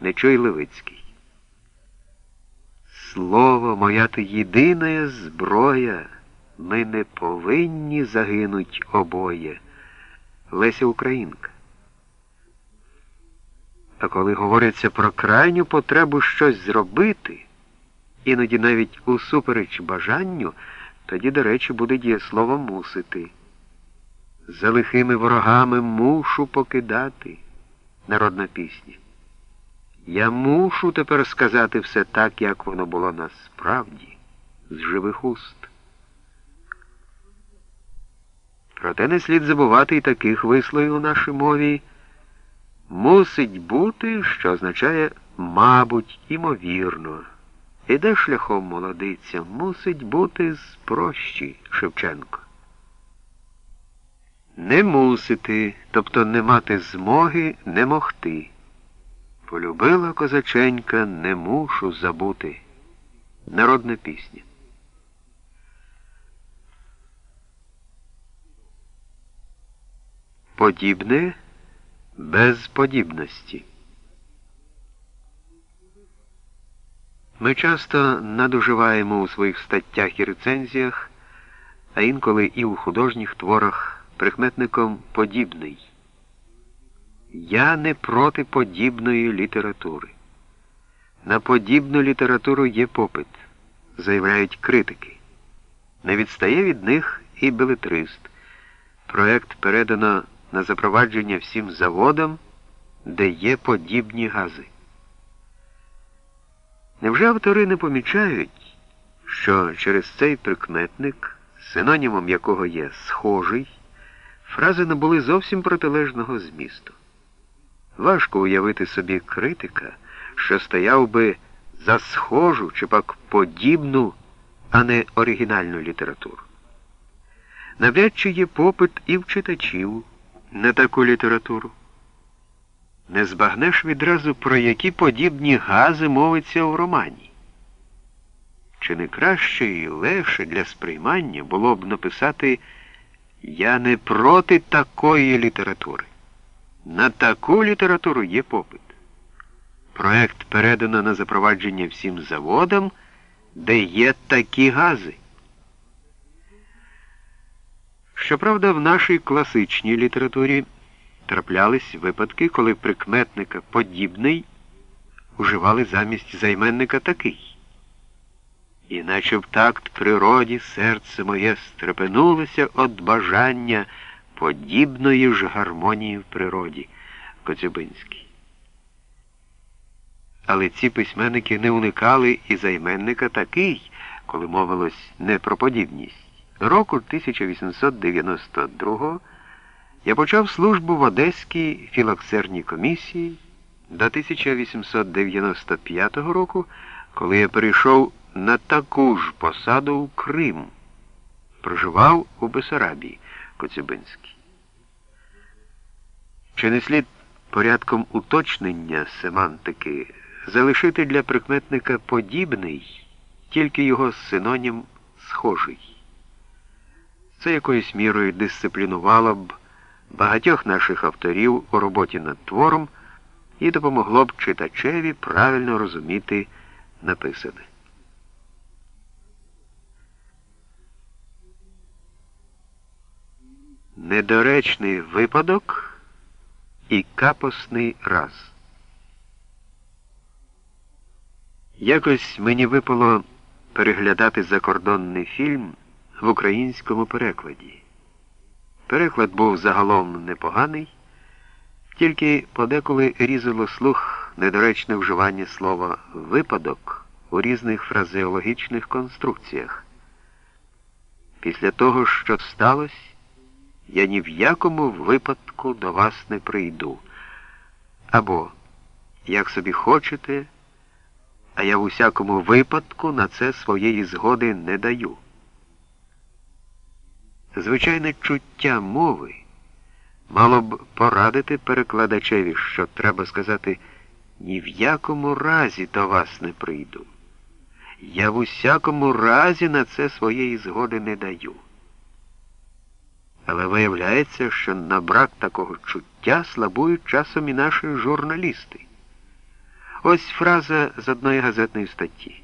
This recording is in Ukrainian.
Нечуй Левицький. Слово моя ти єдина зброя, ми не повинні загинуть обоє. Леся Українка. А коли говориться про крайню потребу щось зробити, іноді навіть усупереч бажанню, тоді, до речі, буде дієслово мусити. За лихими ворогами мушу покидати народна пісня. Я мушу тепер сказати все так, як воно було насправді, з живих уст. Проте не слід забувати і таких висловів у нашій мові мусить бути, що означає, мабуть, імовірно. Іде шляхом молодиця, мусить бути з прощі Шевченко. Не мусити, тобто не мати змоги не могти. Полюбила козаченька, не мушу забути. Народна пісня. Подібне без подібності. Ми часто надуживаємо у своїх статтях і рецензіях, а інколи і у художніх творах прикметником подібний. Я не проти подібної літератури. На подібну літературу є попит, заявляють критики. Не відстає від них і белетрист. Проект передано на запровадження всім заводам, де є подібні гази. Невже автори не помічають, що через цей прикметник, синонімом якого є схожий, фрази набули зовсім протилежного змісту? Важко уявити собі критика, що стояв би за схожу чи пак подібну, а не оригінальну літературу. Навряд чи є попит і в читачів на таку літературу. Не збагнеш відразу, про які подібні гази мовиться в романі. Чи не краще і легше для сприймання було б написати Я не проти такої літератури. На таку літературу є попит. Проект передано на запровадження всім заводам, де є такі гази. Щоправда, в нашій класичній літературі траплялись випадки, коли прикметника подібний уживали замість займенника такий. Іначе в такт природі серце моє стрепенулося від бажання подібної ж гармонії в природі Коцюбинський. Але ці письменники не уникали і займенника такий, коли мовилось не про подібність. Року 1892 я почав службу в Одеській філоксерній комісії до 1895 року, коли я перейшов на таку ж посаду в Крим, проживав у Бесарабії Коцюбинській. Чи не слід порядком уточнення семантики залишити для прикметника подібний, тільки його синонім схожий? Це якоюсь мірою дисциплінувало б багатьох наших авторів у роботі над твором і допомогло б читачеві правильно розуміти написане. Недоречний випадок і капосний раз. Якось мені випало переглядати закордонний фільм в українському перекладі. Переклад був загалом непоганий, тільки подеколи різало слух недоречне вживання слова випадок у різних фразеологічних конструкціях. Після того, що сталося, я ні в якому випадку до вас не прийду. Або, як собі хочете, а я в усякому випадку на це своєї згоди не даю. Звичайне чуття мови мало б порадити перекладачеві, що треба сказати, ні в якому разі до вас не прийду. Я в усякому разі на це своєї згоди не даю. Але виявляється, що на брак такого чуття слабують часом і наші журналісти. Ось фраза з одної газетної статті.